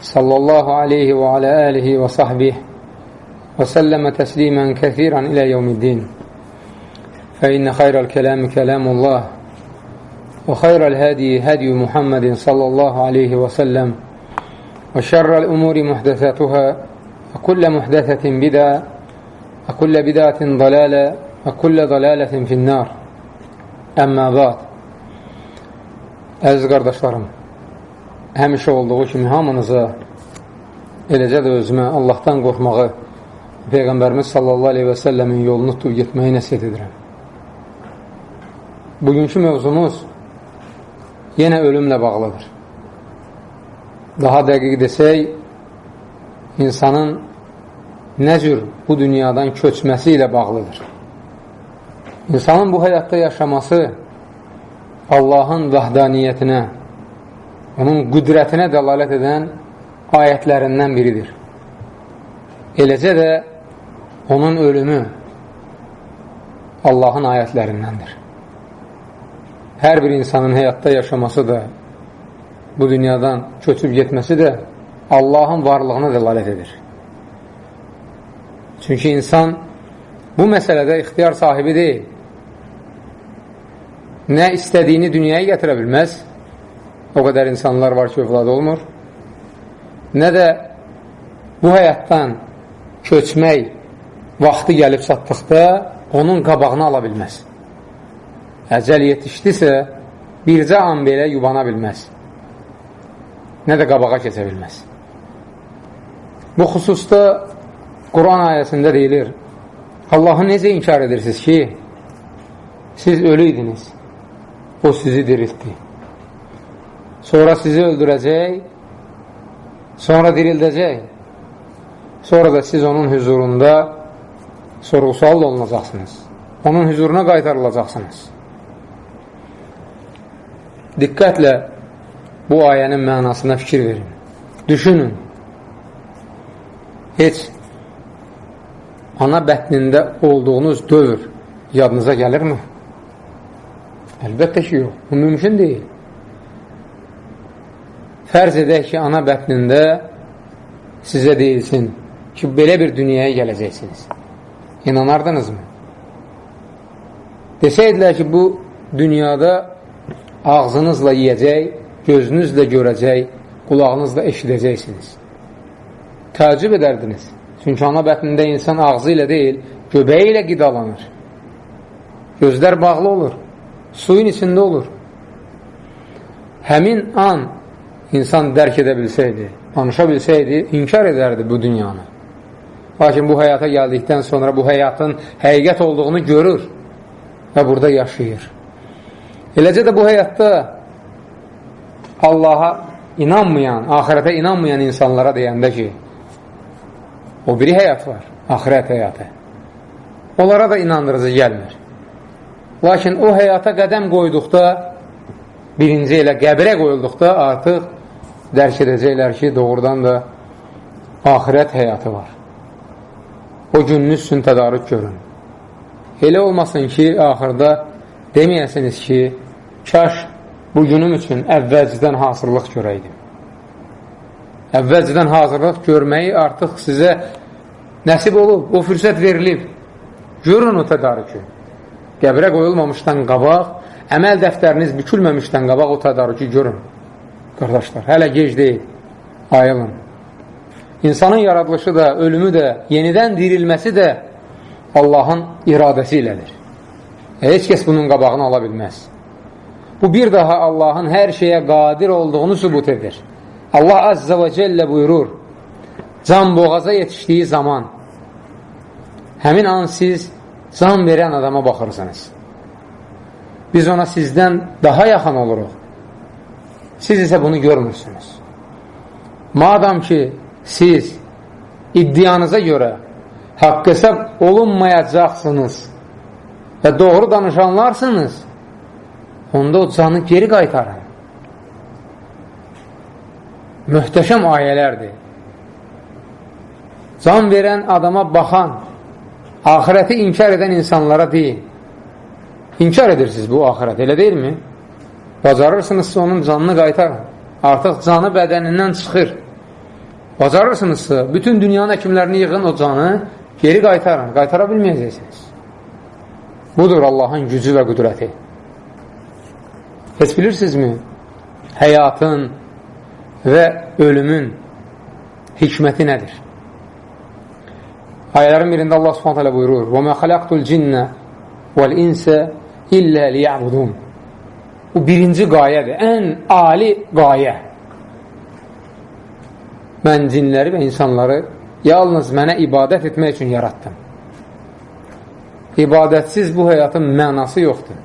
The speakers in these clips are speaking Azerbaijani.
صلى الله عليه وعلى آله وصحبه وسلم تسليما كثيرا إلى يوم الدين. فإن خير الكلام كلام الله وخير الهدي هدي محمد صلى الله عليه وسلم وشر الأمور محدثاتها وكل محدثة بدعة وكل بدعة ضلالة وكل ضلالة في النار. Əmmə ba'd Əziz qardaşlarım həmişə olduğu kimi hamınıza eləcə də özümə Allahdan qorxmağı Peyğəmbərimiz sallallahu aleyhi və səlləmin yolunu tutub getməyi nəsiyyət edirəm. Bugünkü mövzumuz yenə ölümlə bağlıdır. Daha dəqiq desək, insanın nə cür bu dünyadan köçməsi ilə bağlıdır. İnsanın bu həyatda yaşaması Allahın vəhdaniyyətinə, onun qüdrətinə dəlalət edən ayətlərindən biridir. Eləcə də onun ölümü Allahın ayətlərindəndir. Hər bir insanın həyatda yaşaması da, bu dünyadan köçüb getməsi də Allahın varlığına dəlalət edir. Çünki insan bu məsələdə ixtiyar sahibi deyil. Nə istədiyini dünyaya gətirə bilməz, o qədər insanlar var ki, övlad olmur, nə də bu həyatdan köçmək vaxtı gəlib satdıqda onun qabağını ala bilməz. Əcəl yetişdisə, bircə an belə yubana bilməz. Nə də qabağa keçə bilməz. Bu xüsusda Quran ayəsində deyilir, Allahı necə inkar edirsiniz ki, siz ölüydiniz, o sizi diriltdi. Sonra sizi öldürəcək, sonra dirildəcək. Sonra da siz onun hüzurunda sorğu-sual olunacaqsınız. Onun hüzuruna qaytarılacaqsınız. Diqqətlə bu ayənin mənasına fikir verin. Düşünün. Heç ana bətnində olduğunuz dövr yadınıza gəlirmi? Əlbəttə ki, yox. Bu mümkün deyil. Fərz edək ki, ana bətnində sizə deyilsin ki, belə bir dünyaya gələcəksiniz. İnanardınızmı? Desəydilər ki, bu dünyada ağzınızla yiyəcək, gözünüzlə görəcək, qulağınızla eşidəcəksiniz. Təəccüb edərdiniz. Çünki ana bətnində insan ağzı ilə deyil, göbəyi ilə qidalanır. Gözlər bağlı olur, suyun içində olur. Həmin an insan dərk edə bilsəydi, danışa bilsəydi, inkar edərdi bu dünyanı. Lakin bu həyata gəldikdən sonra bu həyatın həqiqət olduğunu görür və burada yaşayır. Eləcə də bu həyatda Allaha inanmayan, ahirətə inanmayan insanlara deyəndə ki, o biri həyat var, ahirət həyatı. Onlara da inandırıcı gəlmir. Lakin o həyata qədəm qoyduqda, birinci elə qəbirə qoyulduqda artıq dərk edəcəklər ki, doğrudan da ahirət həyatı var. O gününüz üçün tədarük görün. Elə olmasın ki, axırda deməyəsiniz ki, kaş bu günüm üçün əvvəlcədən hazırlıq görəydim. Əvvəlcədən hazırlıq görməyi artıq sizə nəsib olub, o fürsət verilib. Görün o tədarükü. Qəbrə qoyulmamışdan qabaq, əməl dəftəriniz bükülməmişdən qabaq o tədarükü görün. Qardaşlar, hələ gec deyil, ayılın. İnsanın yaradılışı da, ölümü də, yenidən dirilməsi də Allahın iradəsi ilədir. Heç kəs bunun qabağını ala bilməz. Bu bir daha Allahın hər şeyə qadir olduğunu sübut edir. Allah Azza və Cəllə buyurur, can boğaza yetişdiyi zaman həmin an siz can verən adama baxırsınız. Biz ona sizdən daha yaxın oluruq. Siz isə bunu görmürsünüz. Madam ki, siz iddianıza görə haqq hesab olunmayacaqsınız və doğru danışanlarsınız, onda o canı geri qaytarın. Möhtəşəm ayələrdir. Can verən adama baxan, ahirəti inkar edən insanlara deyin. İnkar edirsiniz bu ahirət, elə deyilmi? Bacarırsınızsa onun canını qaytarın. Artıq canı bədənindən çıxır. Bacarırsınızsa, bütün dünyanın həkimlərini yığın o canı, geri qaytarın. Qaytara bilməyəcəksiniz. Budur Allahın gücü və qüdrəti. Heç bilirsinizmi? Həyatın və ölümün hikməti nədir? Ayələrin birində Allah subhanət hələ buyurur وَمَا خَلَقْتُ الْجِنَّ وَالْإِنْسَ إِلَّا لِيَعْبُدُونَ Bu birinci qayədir, ən ali qayə. Mən cinləri və insanları yalnız mənə ibadət etmək üçün yaratdım. İbadətsiz bu həyatın mənası yoxdur.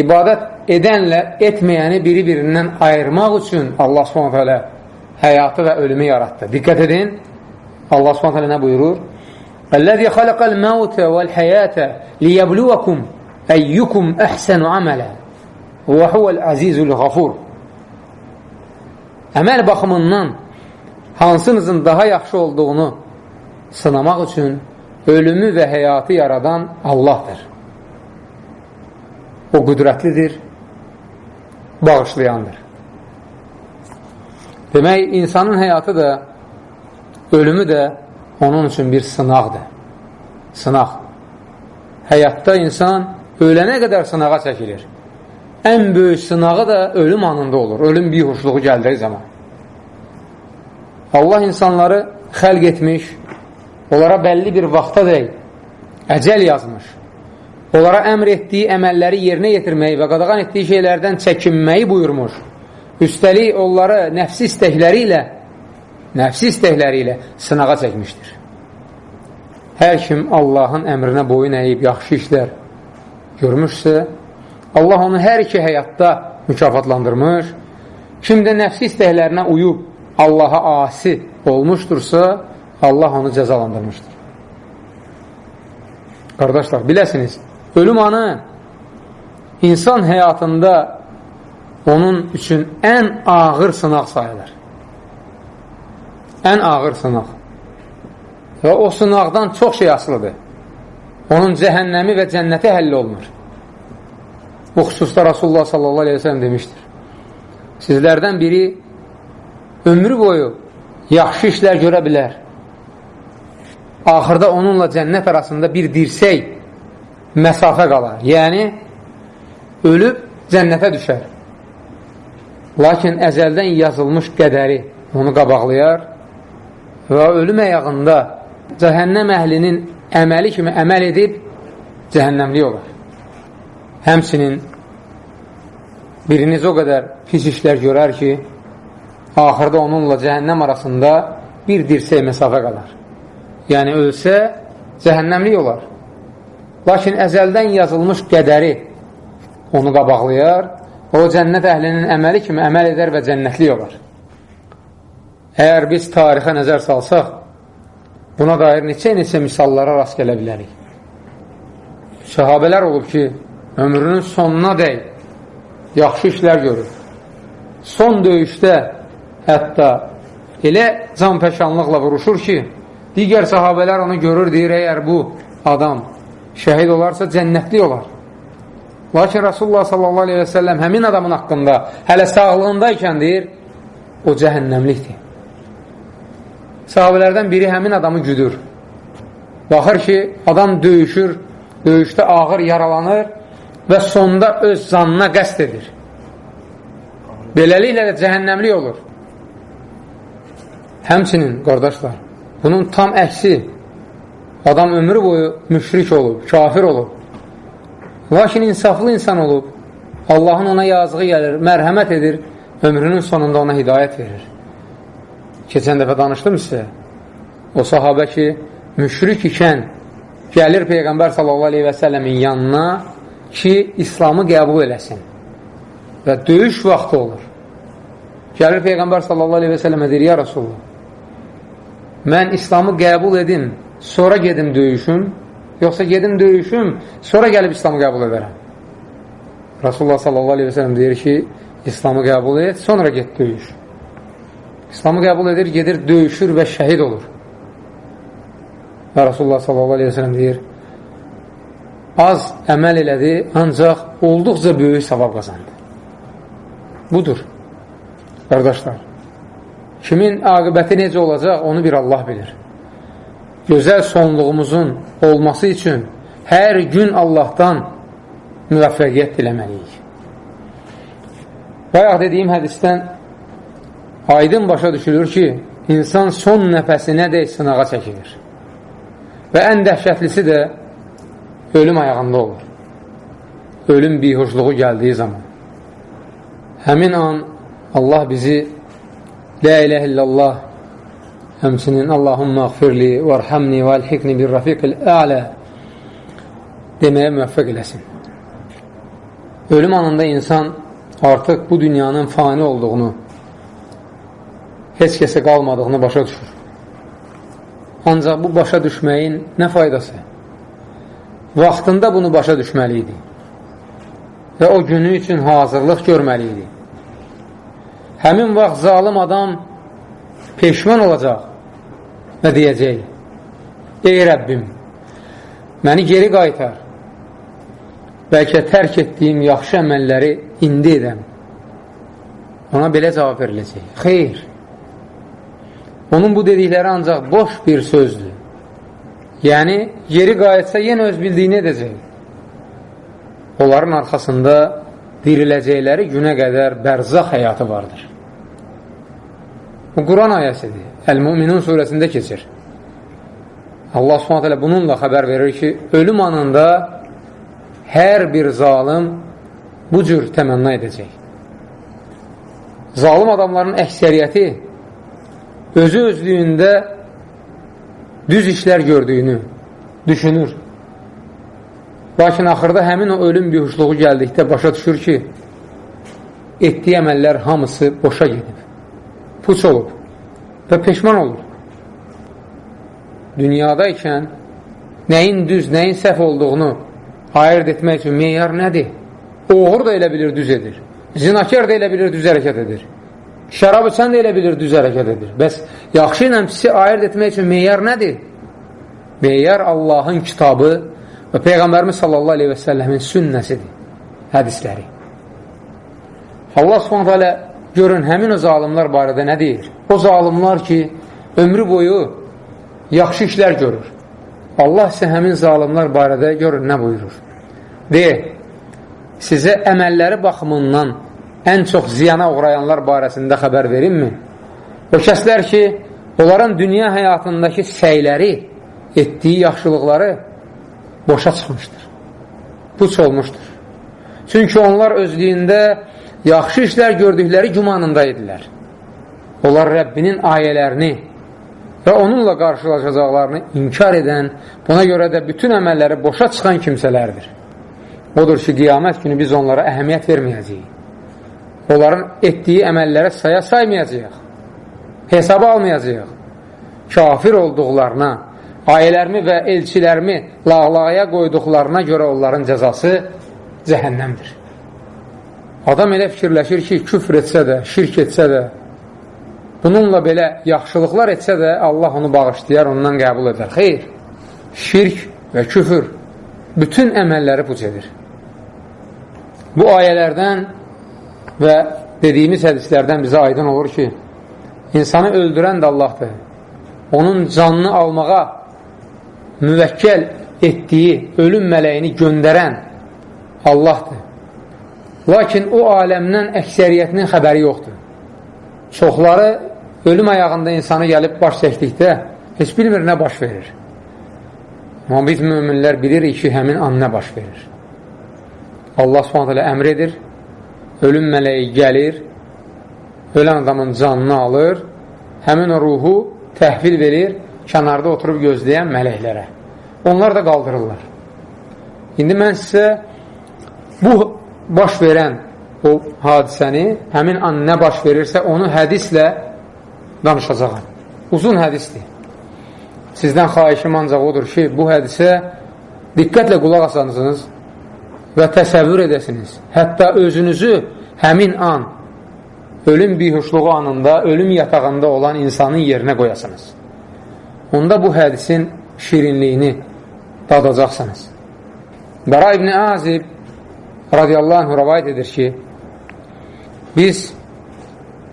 İbadət edənlə etməyəni biri-birindən ayırmaq üçün Allah s.ə.v həyatı və ölümü yaratdı. Diqqət edin, Allah s.ə.v nə buyurur? Əl-ləzi xaləqəl məvtə vəl-həyətə liyəbluvakum əyyukum əhsənu amələ və huvəl əzizul qafur əməl baxımından hansınızın daha yaxşı olduğunu sınamaq üçün ölümü və həyatı yaradan Allahdır. O qüdrətlidir, bağışlayandır. Demək, insanın həyatı da, ölümü də onun üçün bir sınaqdır. Sınaq. Həyatda insan ölənə qədər sınağa çəkilir. Ən böyük sınağı da ölüm anında olur. Ölüm bir hoşluğu gəldiyi zaman. Allah insanları xəlq etmiş, onlara bəlli bir vaxta deyil, əcəl yazmış. Onlara əmr etdiyi əməlləri yerinə yetirməyi və qadağan etdiyi şeylərdən çəkinməyi buyurmuş. Üstəlik onları nəfsi istəkləri ilə nəfsi istəkləri ilə sınağa çəkmişdir. Hər kim Allahın əmrinə boyun əyib yaxşı işlər görmüşsə, Allah onu hər iki həyatda mükafatlandırmış. Kim də nəfsi istəklərinə uyub Allaha asi olmuşdursa, Allah onu cəzalandırmışdır. Qardaşlar, biləsiniz, ölüm anı insan həyatında onun üçün ən ağır sınaq sayılır. Ən ağır sınaq. Və o sınaqdan çox şey asılıdır onun cəhənnəmi və cənnəti həll olunur. Bu xüsusda Rasulullah sallallahu aleyhi ve sellem demişdir. Sizlərdən biri ömrü boyu yaxşı işlər görə bilər. Axırda onunla cənnət arasında bir dirsək məsafə qalar. Yəni, ölüb cənnətə düşər. Lakin əzəldən yazılmış qədəri onu qabaqlayar və ölüm əyağında cəhənnəm əhlinin əməli kimi əməl edib cəhənnəmli olar. Həmsinin biriniz o qədər pis işlər görər ki, axırda onunla cəhənnəm arasında bir dirsək məsafə qalar. Yəni, ölsə, cəhənnəmli olar. Lakin əzəldən yazılmış qədəri onu qabaqlayar, o cənnət əhlinin əməli kimi əməl edər və cənnətli olar. Əgər biz tarixə nəzər salsaq, Buna dair neçə-neçə misallara rast gələ bilərik. Səhabələr olub ki, ömrünün sonuna dəy yaxşı işlər görür. Son döyüşdə hətta elə canpəşanlıqla vuruşur ki, digər sahabələr onu görür, deyir, əgər bu adam şəhid olarsa cənnətli olar. Lakin Rasulullah sallallahu aleyhi və səlləm həmin adamın haqqında hələ sağlığındaykən deyir, o cəhənnəmlikdir. Sahabələrdən biri həmin adamı güdür. Baxır ki, adam döyüşür, döyüşdə ağır yaralanır və sonda öz canına qəst edir. Beləliklə də cəhənnəmlik olur. Həmçinin, qardaşlar, bunun tam əksi adam ömrü boyu müşrik olub, kafir olub. Lakin insaflı insan olub, Allahın ona yazığı gəlir, mərhəmət edir, ömrünün sonunda ona hidayət verir. Keçən dəfə danışdım sizə. O sahabə ki, müşrik ikən gəlir Peyğəmbər səlləmin yanına ki, İslamı qəbul eləsin. Və döyüş vaxtı olur. Gəlir Peyğəmbər sələmə deyir, ya Rasulullah, mən İslamı qəbul edim, sonra gedim döyüşüm, yoxsa gedim döyüşüm, sonra gəlib İslamı qəbul edərəm. Rasulullah sələm deyir ki, İslamı qəbul et, sonra get döyüş. İslamı qəbul edir, gedir, döyüşür və şəhid olur. Və Rasulullah sələm deyir, az əməl elədi, ancaq olduqca böyük savab qazandı. Budur, qardaşlar. Kimin aqibəti necə olacaq, onu bir Allah bilir. Gözəl sonluğumuzun olması üçün hər gün Allahdan müvəffəqiyyət diləməliyik. Bayaq dediyim hədisdən aydın başa düşülür ki, insan son nəfəsinə də sınağa çəkilir. Və ən dəhşətlisi də ölüm ayağında olur. Ölüm bihuşluğu gəldiyi zaman. Həmin an Allah bizi La ilahe illallah həmsinin Allahumma qfirli vərhəmni və əlhiqni bir rafiqil ələ deməyə müvəffəq eləsin. Ölüm anında insan artıq bu dünyanın fani olduğunu, heç kəsə qalmadığını başa düşür. Ancaq bu başa düşməyin nə faydası? Vaxtında bunu başa düşməli idi və o günü üçün hazırlıq görməli idi. Həmin vaxt zalim adam peşman olacaq və deyəcək, Ey Rəbbim, məni geri qaytar, bəlkə tərk etdiyim yaxşı əməlləri indi edəm. Ona belə cavab veriləcək. Xeyr, onun bu dedikləri ancaq boş bir sözdür. Yəni, geri qayıtsa yenə öz bildiyini edəcək. Onların arxasında diriləcəkləri günə qədər bərzaq həyatı vardır. Bu Quran ayəsidir. Əl-Müminun surəsində keçir. Allah hələ bununla xəbər verir ki, ölüm anında hər bir zalim bu cür təmənna edəcək. Zalim adamların əksəriyyəti özü özlüyündə düz işlər gördüyünü düşünür. Lakin axırda həmin o ölüm bihuşluğu gəldikdə başa düşür ki, etdiyi əməllər hamısı boşa gedib, puç olub və peşman olur. Dünyadaykən nəyin düz, nəyin səhv olduğunu ayırt etmək üçün meyar nədir? Oğur da elə bilir düz edir. Zinakar da elə bilir düz hərəkət edir. Şərab içən də elə bilir düz hərəkət edir. Bəs yaxşı ilə pisi ayırt etmək üçün meyar nədir? Meyar Allahın kitabı və Peyğəmbərimiz sallallahu aleyhi və səlləmin sünnəsidir, hədisləri. Allah subhanət hələ görün, həmin o zalimlar barədə nə deyir? O zalimlar ki, ömrü boyu yaxşı işlər görür. Allah isə həmin zalimlar barədə görün, nə buyurur? Deyir, sizə əməlləri baxımından ən çox ziyana uğrayanlar barəsində xəbər verinmi? O kəslər ki, onların dünya həyatındakı səyləri, etdiyi yaxşılıqları boşa çıxmışdır. Puç olmuşdur. Çünki onlar özlüyündə yaxşı işlər gördükləri gümanında idilər. Onlar Rəbbinin ayələrini və onunla qarşılaşacaqlarını inkar edən, buna görə də bütün əməlləri boşa çıxan kimsələrdir. Odur ki, qiyamət günü biz onlara əhəmiyyət verməyəcəyik. Onların etdiyi əməllərə saya saymayacaq. Hesaba almayacaq. Kafir olduqlarına, ayələrimi və elçilərimi lağlağaya qoyduqlarına görə onların cəzası cəhənnəmdir. Adam elə fikirləşir ki, küfr etsə də, şirk etsə də, bununla belə yaxşılıqlar etsə də Allah onu bağışlayar, ondan qəbul edər. Xeyr, şirk və küfür bütün əməlləri puç edir. Bu ayələrdən və dediyimiz hədislərdən bizə aydın olur ki, insanı öldürən də Allahdır. Onun canını almağa müvəkkəl etdiyi ölüm mələyini göndərən Allahdır. Lakin o aləmdən əksəriyyətinin xəbəri yoxdur. Çoxları ölüm ayağında insanı gəlib baş çəkdikdə heç bilmir nə baş verir. Amma biz müminlər bilirik ki, həmin an nə baş verir. Allah subhanətələ əmr edir, ölüm mələyi gəlir, ölən adamın canını alır, həmin ruhu təhvil verir, kənarda oturub gözləyən mələklərə. Onlar da qaldırırlar. İndi mən sizə bu baş verən o hadisəni, həmin an nə baş verirsə, onu hədislə danışacaqam. Uzun hədisdir. Sizdən xahişim ancaq odur ki, bu hədisə diqqətlə qulaq asansınız və təsəvvür edəsiniz. Hətta özünüzü həmin an, ölüm bihuşluğu anında, ölüm yatağında olan insanın yerinə qoyasınız. Onda bu hədisin şirinliyini dadacaqsınız. Bəra İbni Azib radiyallahu anh rəvayət edir ki, biz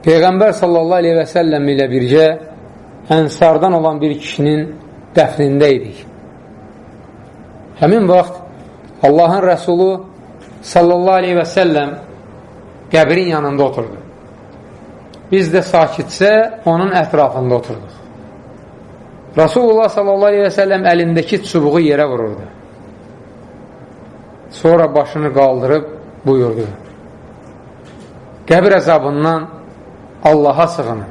Peyğəmbər sallallahu aleyhi və səlləm ilə bircə ənsardan olan bir kişinin dəfnində idik. Həmin vaxt Allahın Rəsulu sallallahu aleyhi və səlləm qəbrin yanında oturdu. Biz də sakitcə onun ətrafında oturduq. Rasulullah sallallahu aleyhi və səlləm əlindəki çubuğu yerə vururdu. Sonra başını qaldırıb buyurdu. Qəbir əzabından Allaha sığının.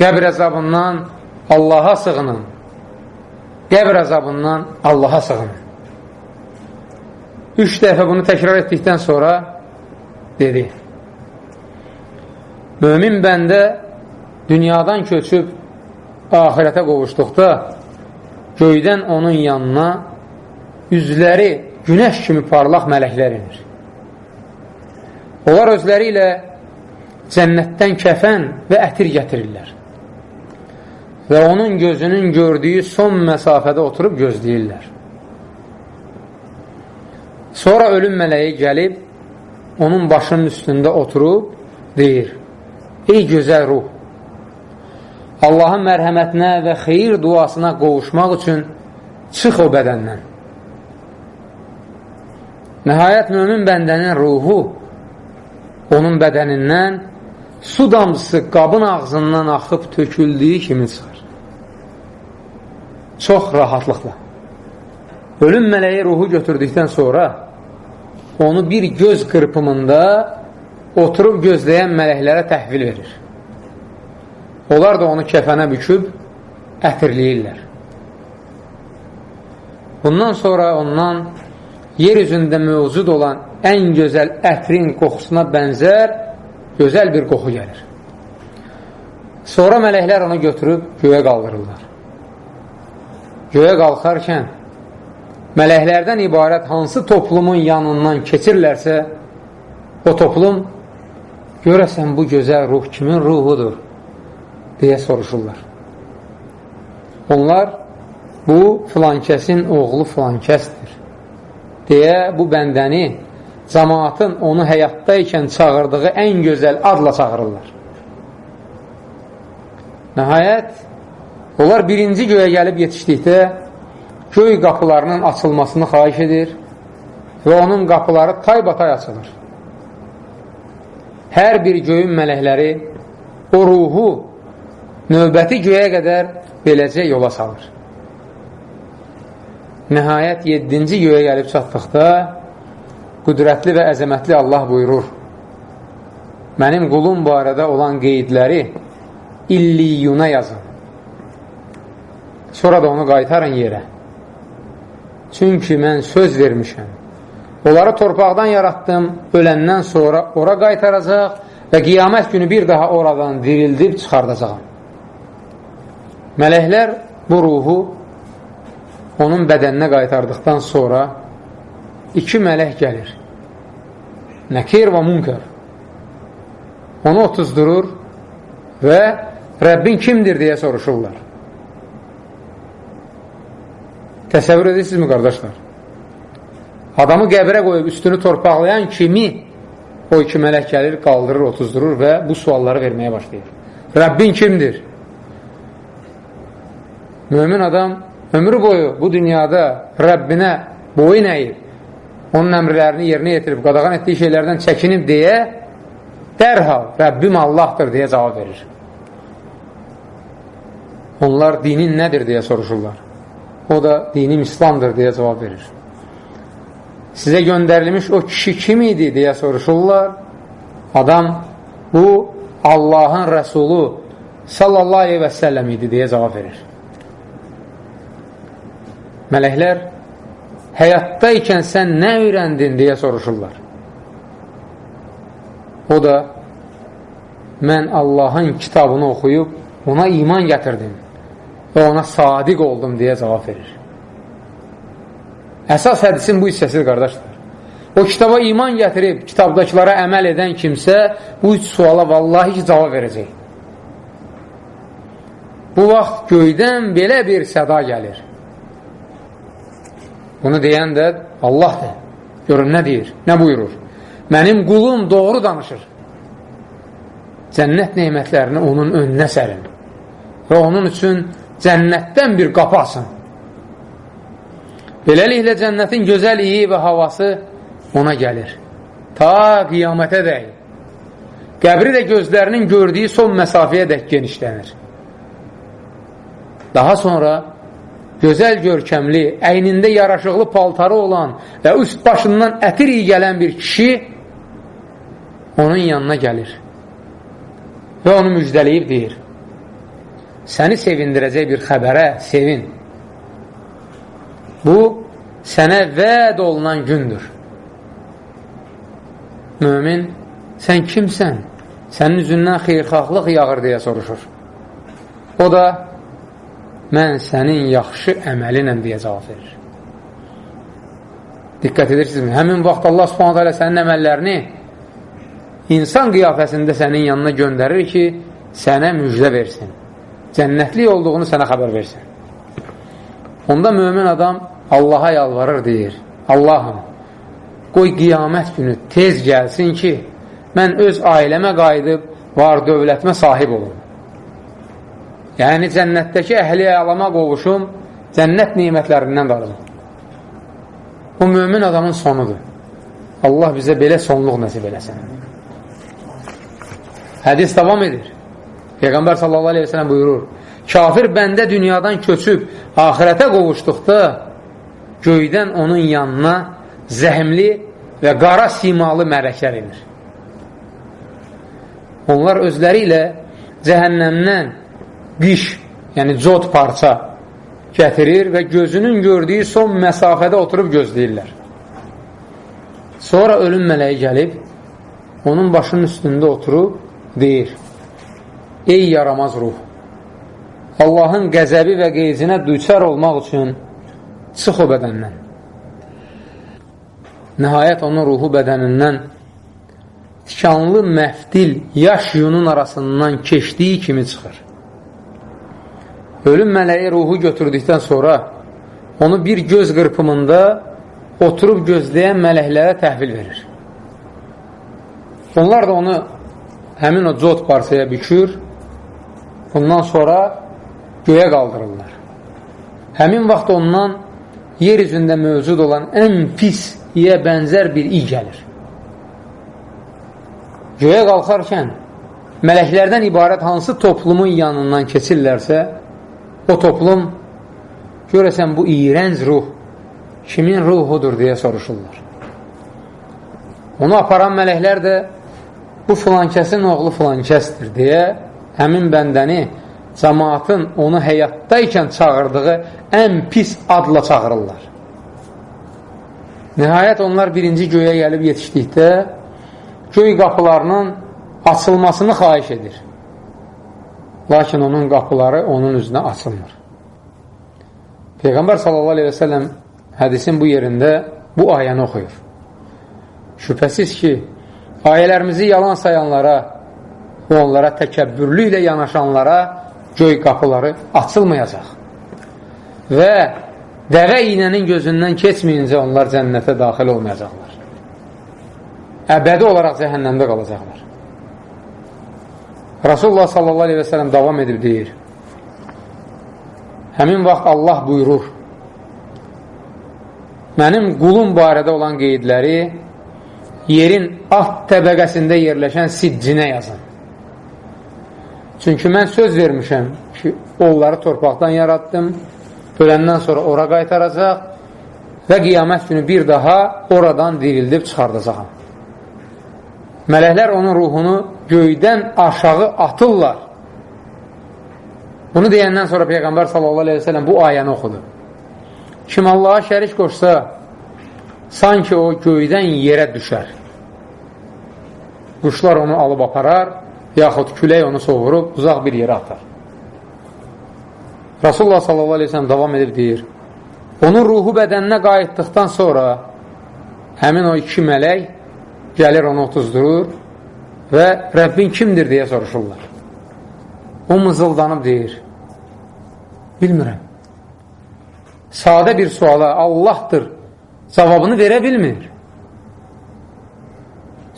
Qəbir əzabından Allaha sığının. Qəbir əzabından Allaha sığının. Üç dəfə bunu təkrar etdikdən sonra dedi. Mömin bəndə dünyadan köçüb ahirətə qovuşduqda göydən onun yanına üzləri günəş kimi parlaq mələklər inir. Onlar özləri ilə cənnətdən kəfən və ətir gətirirlər. Və onun gözünün gördüyü son məsafədə oturub gözləyirlər. Sonra ölüm mələyi gəlib, onun başının üstündə oturub, deyir, Ey gözəl ruh, Allahın mərhəmətinə və xeyir duasına qovuşmaq üçün çıx o bədəndən. Nəhayət mömin bəndənin ruhu onun bədənindən su damcısı qabın ağzından axıb töküldüyü kimi çıxır. Çox rahatlıqla. Ölüm mələyi ruhu götürdükdən sonra onu bir göz qırpımında oturub gözləyən mələklərə təhvil verir. Onlar da onu kəfənə büküb ətirləyirlər. Bundan sonra ondan yer üzündə mövcud olan ən gözəl ətrin qoxusuna bənzər gözəl bir qoxu gəlir. Sonra mələklər onu götürüb göyə qaldırırlar. Göyə qalxarkən mələklərdən ibarət hansı toplumun yanından keçirlərsə, o toplum görəsən bu gözəl ruh kimin ruhudur deyə soruşurlar. Onlar bu filankəsin oğlu filankəsdir deyə bu bəndəni cəmaatın onu həyatda ikən çağırdığı ən gözəl adla çağırırlar. Nəhayət, onlar birinci göyə gəlib yetişdikdə göy qapılarının açılmasını xaiş edir və onun qapıları taybatay açılır. Hər bir göyün mələkləri o ruhu növbəti göyə qədər beləcə yola salır. Nəhayət, yedinci göyə gəlib çatdıqda qüdrətli və əzəmətli Allah buyurur, mənim qulum barədə olan qeydləri illiyuna yazın. Sonra da onu qaytarın yerə. Çünki mən söz vermişəm. Onları torpaqdan yaratdım, öləndən sonra ora qaytaracaq və qiyamət günü bir daha oradan dirildib çıxardacaqam. Mələklər bu ruhu onun bədəninə qaytardıqdan sonra iki mələk gəlir. Nəkir və münkər. Onu otuzdurur və Rəbbin kimdir deyə soruşurlar. Təsəvvür edirsinizmi, qardaşlar? Adamı qəbirə qoyub üstünü torpaqlayan kimi o iki mələk gəlir, qaldırır, otuzdurur və bu sualları verməyə başlayır. Rəbbin kimdir? Mömin adam ömrü boyu bu dünyada Rəbbinə boyun əyib, onun əmrlərini yerinə yetirib, qadağan etdiyi şeylərdən çəkinib deyə dərhal Rəbbim Allahdır deyə cavab verir. Onlar dinin nədir deyə soruşurlar. O da dinim İslamdır deyə cavab verir. Sizə göndərilmiş o kişi kim idi deyə soruşurlar. Adam bu Allahın Rəsulu sallallahu aleyhi və səlləm idi deyə cavab verir. Mələklər həyatda ikən sən nə öyrəndin deyə soruşurlar. O da mən Allahın kitabını oxuyub ona iman gətirdim və ona sadiq oldum deyə cavab verir. Əsas hədisin bu hissəsidir, qardaşlar. O kitaba iman gətirib, kitabdakılara əməl edən kimsə bu üç suala vallahi ki, cavab verəcək. Bu vaxt göydən belə bir səda gəlir. Bunu deyən də Allahdır. Görün, nə deyir, nə buyurur? Mənim qulum doğru danışır. Cənnət neymətlərini onun önünə sərin və onun üçün cənnətdən bir qapı asın. Beləliklə, cənnətin gözəl iyi və havası ona gəlir. Ta qiyamətə dək. Qəbri də gözlərinin gördüyü son məsafəyə dək genişlənir. Daha sonra gözəl görkəmli, əynində yaraşıqlı paltarı olan və üst başından ətir iyi gələn bir kişi onun yanına gəlir və onu müjdəliyib deyir səni sevindirəcək bir xəbərə sevin. Bu sənə vəd olunan gündür. Mümin sən kimsən? Sənin üzündən xeyrxahlıq yağır deyə soruşur. O da mən sənin yaxşı əməlinəm deyə cavab verir. Diqqət edirsinizmi? Həmin vaxt Allah subhanət hələ sənin əməllərini insan qiyafəsində sənin yanına göndərir ki, sənə müjdə versin. Cənnətli olduğunu sənə xəbər versin. Onda mömin adam Allaha yalvarır, deyir, Allahım, qoy qiyamət günü tez gəlsin ki, mən öz ailəmə qayıdıb, var dövlətimə sahib olum. Yəni, cənnətdəki əhli alama qovuşum, cənnət nimətlərindən qalım. Bu, mömin adamın sonudur. Allah bizə belə sonluq nəsib eləsin. Hədis davam edir. Peyğəmbər sallallahu aleyhi ve sellem buyurur, kafir bəndə dünyadan köçüb, ahirətə qovuşduqda, göydən onun yanına zəhmli və qara simalı mələklər inir. Onlar özləri ilə cəhənnəmdən qiş, yəni cod parça gətirir və gözünün gördüyü son məsafədə oturub gözləyirlər. Sonra ölüm mələyi gəlib, onun başının üstündə oturub deyir, Ey yaramaz ruh! Allahın qəzəbi və qeyzinə düçar olmaq üçün çıx o bədəndən. Nəhayət onun ruhu bədənindən tikanlı məfdil yaş yunun arasından keçdiyi kimi çıxır. Ölüm mələyi ruhu götürdükdən sonra onu bir göz qırpımında oturub gözləyən mələklərə təhvil verir. Onlar da onu həmin o cod parçaya bükür, ondan sonra göyə qaldırırlar. Həmin vaxt ondan yer üzündə mövcud olan ən pis iyə bənzər bir iy gəlir. Göyə qalxarkən mələklərdən ibarət hansı toplumun yanından keçirlərsə, o toplum görəsən bu iyrənc ruh kimin ruhudur deyə soruşurlar. Onu aparan mələklər də bu filankəsin oğlu filankəsdir deyə həmin bəndəni cəmaatın onu həyatdaykən çağırdığı ən pis adla çağırırlar. Nəhayət onlar birinci göyə gəlib yetişdikdə göy qapılarının açılmasını xaiş edir. Lakin onun qapıları onun üzünə açılmır. Peyğəmbər sallallahu aleyhi və səlləm hədisin bu yerində bu ayəni oxuyur. Şübhəsiz ki, ayələrimizi yalan sayanlara və onlara təkəbbürlüklə yanaşanlara göy qapıları açılmayacaq. Və dəvə iynənin gözündən keçməyincə onlar cənnətə daxil olmayacaqlar. Əbədi olaraq cəhənnəmdə qalacaqlar. Rasulullah sallallahu aleyhi və sələm davam edib deyir, həmin vaxt Allah buyurur, mənim qulum barədə olan qeydləri yerin alt təbəqəsində yerləşən siccinə yazın. Çünki mən söz vermişəm ki, onları torpaqdan yaratdım, öləndən sonra ora qaytaracaq və qiyamət günü bir daha oradan dirildib çıxardacaqam. Mələklər onun ruhunu göydən aşağı atırlar. Bunu deyəndən sonra Peyğəmbər sallallahu aleyhi ve sellem bu ayəni oxudu. Kim Allaha şərik qoşsa, sanki o göydən yerə düşər. quşlar onu alıb aparar, yaxud külək onu soğurub uzaq bir yerə atar. Rasulullah sallallahu aleyhi ve sellem davam edib deyir, onun ruhu bədəninə qayıtdıqdan sonra həmin o iki mələk gəlir onu otuzdurur və Rəbbin kimdir deyə soruşurlar. O mızıldanıb deyir, bilmirəm. Sadə bir suala Allahdır cavabını verə bilmir.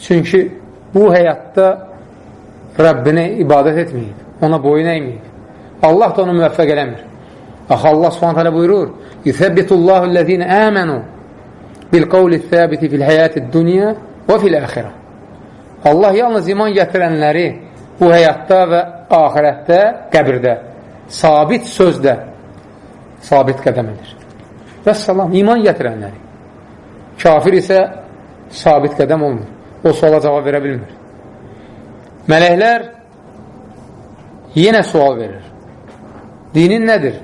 Çünki bu həyatda Rəbbinə ibadət etməyib, ona boyun əyməyib. Allah da onu müvəffəq eləmir. Axı Allah subhanət hələ buyurur, Yüthəbbitullahu ləzinə əmənu bil-qavli thəbiti fil-həyəti dünya və fil-əxirə. Allah yalnız iman gətirənləri bu həyatda və ahirətdə, qəbirdə, sabit sözdə, sabit qədəm edir. Və salam, iman gətirənləri. Kafir isə sabit qədəm olmur. O suala cavab verə bilmir. Mələklər yenə sual verir. Dinin nədir?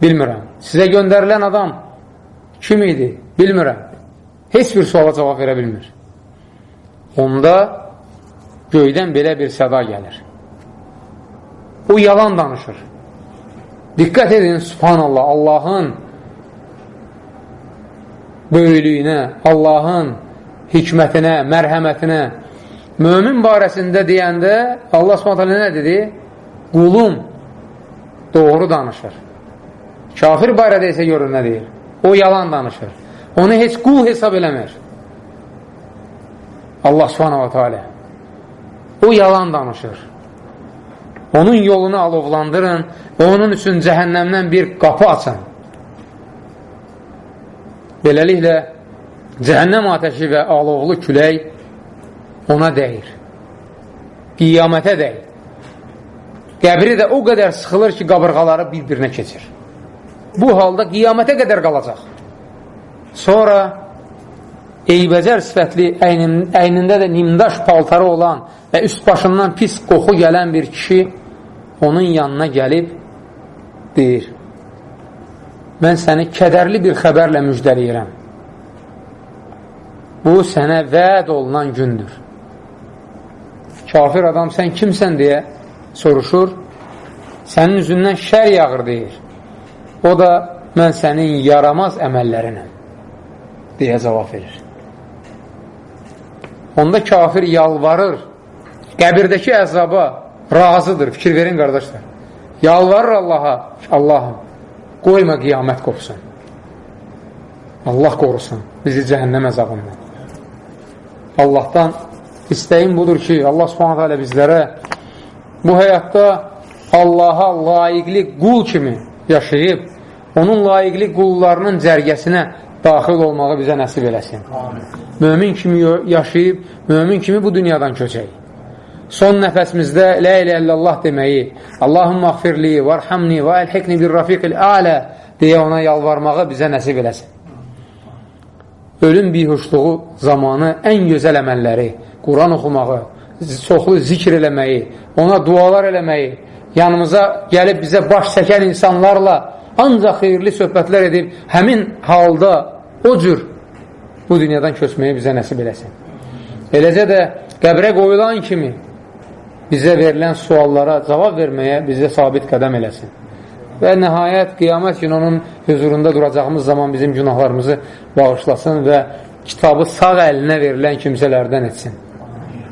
Bilmirəm. Sizə göndərilən adam kim idi? Bilmirəm. Heç bir suala cavab verə bilmir. Onda göydən belə bir səda gəlir. O yalan danışır. Diqqət edin, subhanallah, Allahın böyülüyünə, Allahın hikmətinə, mərhəmətinə, mömin barəsində deyəndə Allah subhanətələ nə dedi? Qulum doğru danışır. Kafir barədə isə görür nə deyir? O yalan danışır. Onu heç qul hesab eləmir. Allah teala. O yalan danışır. Onun yolunu alovlandırın onun üçün cəhənnəmdən bir qapı açın. Beləliklə, cəhənnəm ateşi və alovlu külək ona dəyir. Qiyamətə dəyir. Qəbri də o qədər sıxılır ki, qabırğaları bir-birinə keçir. Bu halda qiyamətə qədər qalacaq. Sonra eybəcər sifətli əynin, əynində də nimdaş paltarı olan və üst başından pis qoxu gələn bir kişi onun yanına gəlib deyir mən səni kədərli bir xəbərlə müjdəliyirəm bu sənə vəd olunan gündür kafir adam sən kimsən deyə soruşur sənin üzündən şər yağır deyir o da mən sənin yaramaz əməllərinəm deyə cavab verir onda kafir yalvarır qəbirdəki əzaba razıdır, fikir verin qardaşlar. Yalvarır Allaha, Allahım, qoyma qiyamət qopsun. Allah qorusun bizi cəhənnəm əzabından. Allahdan istəyim budur ki, Allah subhanətə alə bizlərə bu həyatda Allaha layiqli qul kimi yaşayıb, onun layiqli qullarının cərgəsinə daxil olmağı bizə nəsib eləsin. Amin. Mömin kimi yaşayıb, mömin kimi bu dünyadan köçək son nəfəsimizdə Lə ilə illallah deməyi, Allahumma xfirli, varhamni və əlhiqni bir rafiqil alə deyə ona yalvarmağı bizə nəsib eləsin. Ölüm bihuşluğu zamanı ən gözəl əməlləri, Quran oxumağı, çoxlu zikr eləməyi, ona dualar eləməyi, yanımıza gəlib bizə baş çəkən insanlarla ancaq xeyirli söhbətlər edib, həmin halda o cür bu dünyadan köçməyi bizə nəsib eləsin. Eləcə də qəbrə qoyulan kimi bizə verilən suallara cavab verməyə bizə sabit qədəm eləsin. Və nəhayət qiyamət gün onun huzurunda duracağımız zaman bizim günahlarımızı bağışlasın və kitabı sağ əlinə verilən kimsələrdən etsin.